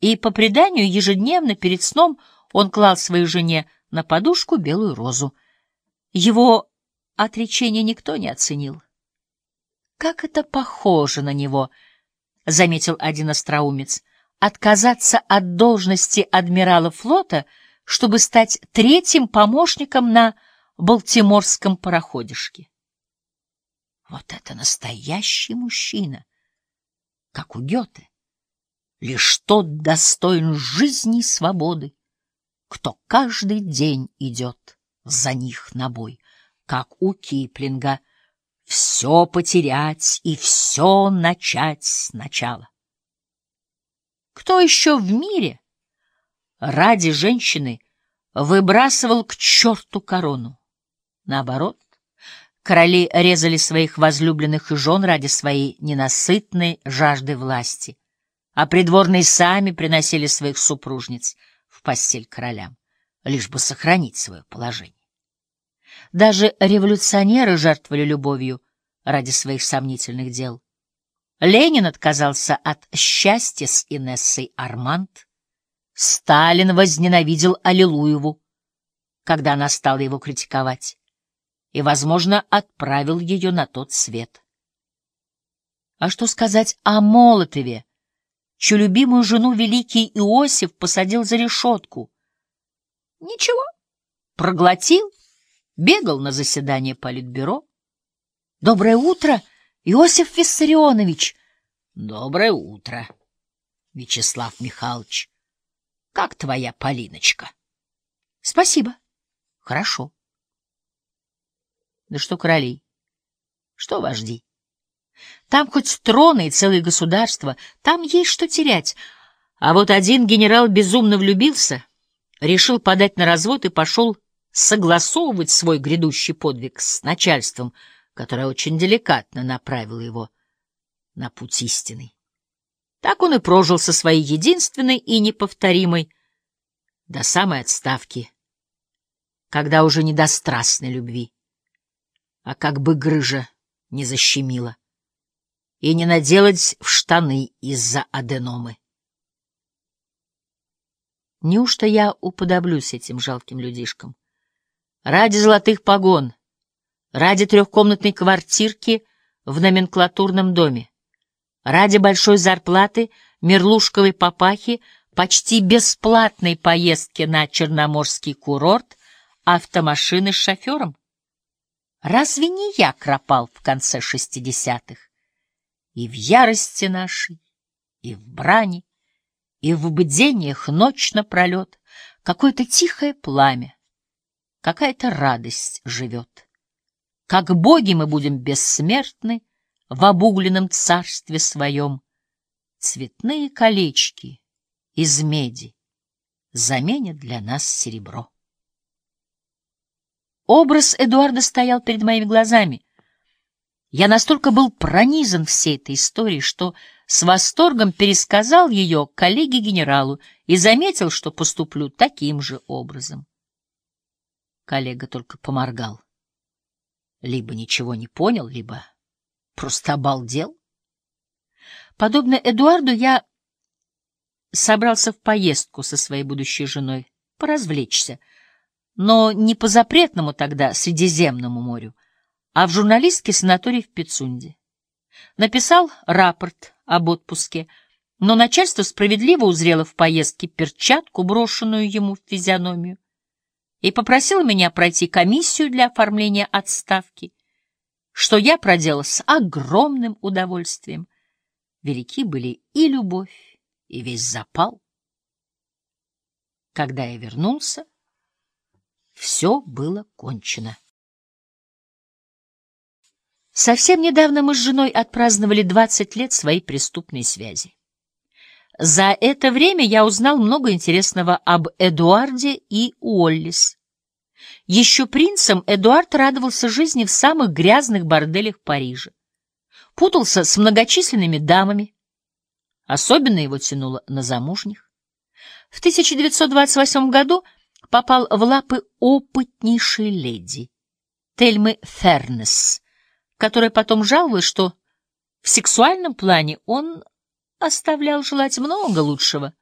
И, по преданию, ежедневно перед сном он клал своей жене на подушку белую розу. Его отречение никто не оценил. «Как это похоже на него!» — заметил один остроумец. «Отказаться от должности адмирала флота, чтобы стать третьим помощником на Балтиморском пароходишке». Вот это настоящий мужчина, как у Гёте. Лишь тот достоин жизни и свободы, кто каждый день идет за них на бой, как у Киплинга — все потерять и все начать сначала. Кто еще в мире ради женщины выбрасывал к черту корону? Наоборот, короли резали своих возлюбленных и жен ради своей ненасытной жажды власти, а придворные сами приносили своих супружниц в постель королям, лишь бы сохранить свое положение. Даже революционеры жертвовали любовью ради своих сомнительных дел. Ленин отказался от счастья с Инессой Арманд. Сталин возненавидел Аллилуеву, когда она стала его критиковать, и, возможно, отправил ее на тот свет. А что сказать о Молотове, чью любимую жену великий Иосиф посадил за решетку? Ничего, проглотил бегал на заседание Политбюро. — Доброе утро, Иосиф Виссарионович! — Доброе утро, Вячеслав Михайлович. Как твоя Полиночка? — Спасибо. Хорошо. Да что королей, что вожди? Там хоть троны и целое государство, там есть что терять. А вот один генерал безумно влюбился, решил подать на развод и пошел согласовывать свой грядущий подвиг с начальством, которое очень деликатно направило его на путь истины. Так он и прожил со своей единственной и неповторимой до самой отставки, когда уже не до страстной любви, а как бы грыжа не защемила, и не наделать в штаны из-за аденомы. Неужто я уподоблюсь этим жалким людишкам? Ради золотых погон, ради трехкомнатной квартирки в номенклатурном доме, ради большой зарплаты, мерлушковой папахи, почти бесплатной поездки на черноморский курорт, автомашины с шофером. Разве не я кропал в конце шестидесятых? И в ярости нашей, и в брани, и в бдениях ночь напролет какое-то тихое пламя, какая-то радость живет. Как боги мы будем бессмертны в обугленном царстве своем. Цветные колечки из меди заменят для нас серебро. Образ Эдуарда стоял перед моими глазами. Я настолько был пронизан всей этой историей, что с восторгом пересказал ее коллеге-генералу и заметил, что поступлю таким же образом. Коллега только поморгал. Либо ничего не понял, либо просто обалдел. Подобно Эдуарду, я собрался в поездку со своей будущей женой, поразвлечься, но не по запретному тогда Средиземному морю, а в журналистский санаторий в Пицунде. Написал рапорт об отпуске, но начальство справедливо узрело в поездке перчатку, брошенную ему в физиономию и попросил меня пройти комиссию для оформления отставки, что я проделал с огромным удовольствием. Велики были и любовь, и весь запал. Когда я вернулся, все было кончено. Совсем недавно мы с женой отпраздновали 20 лет своей преступной связи. За это время я узнал много интересного об Эдуарде и Уоллис. Еще принцем Эдуард радовался жизни в самых грязных борделях Парижа. Путался с многочисленными дамами. Особенно его тянуло на замужних. В 1928 году попал в лапы опытнейшей леди Тельмы Фернес, которая потом жаловалась, что в сексуальном плане он оставлял желать много лучшего.